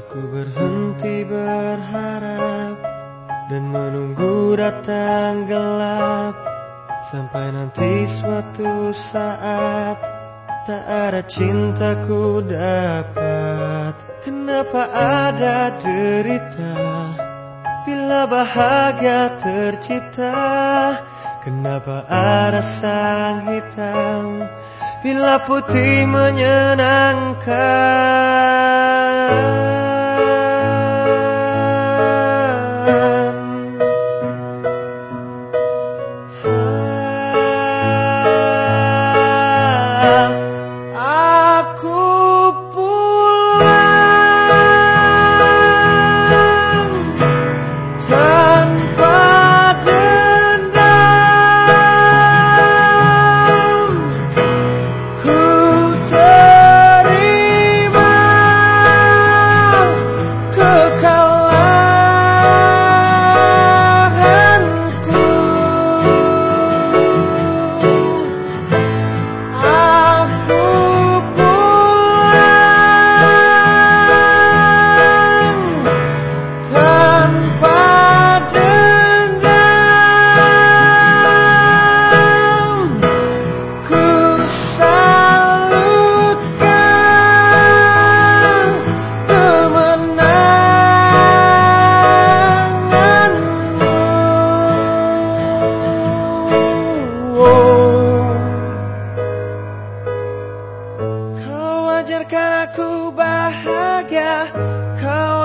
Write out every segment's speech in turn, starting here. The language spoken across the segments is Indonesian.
Aku berhenti berharap Dan menunggu datang gelap. Sampai nanti suatu saat Tak ada cintaku dapat. Kenapa ada derita? Bila bahagia tercipta? Kenapa ada sang hitam? Bila putih menyenangkan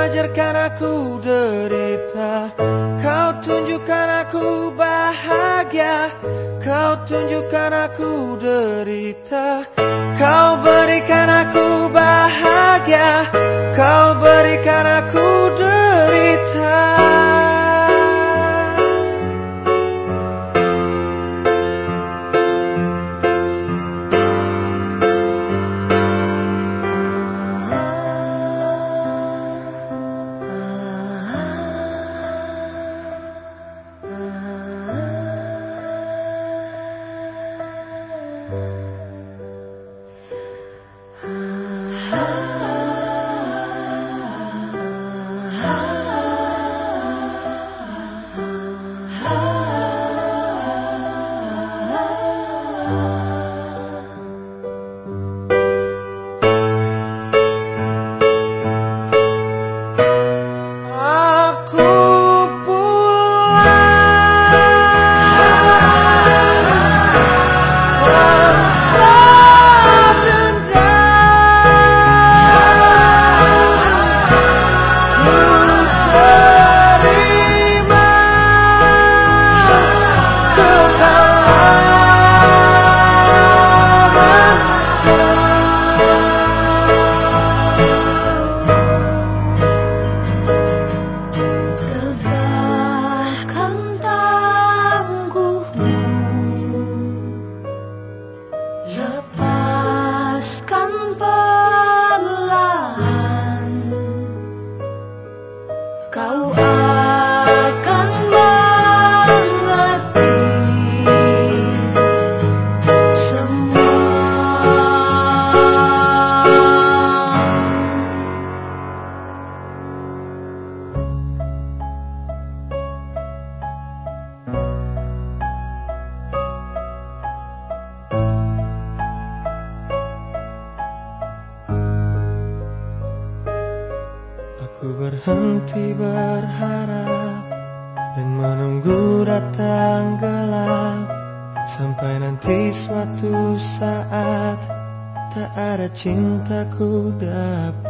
ajarkan aku derita. Kau tunjukkan aku bahagia. Kau tunjukkan aku derita. Kau berikan aku bahagia Kau berhenti berharap Dan menunggu datang gelap Sampai nanti suatu saat Tak ada cintaku dapat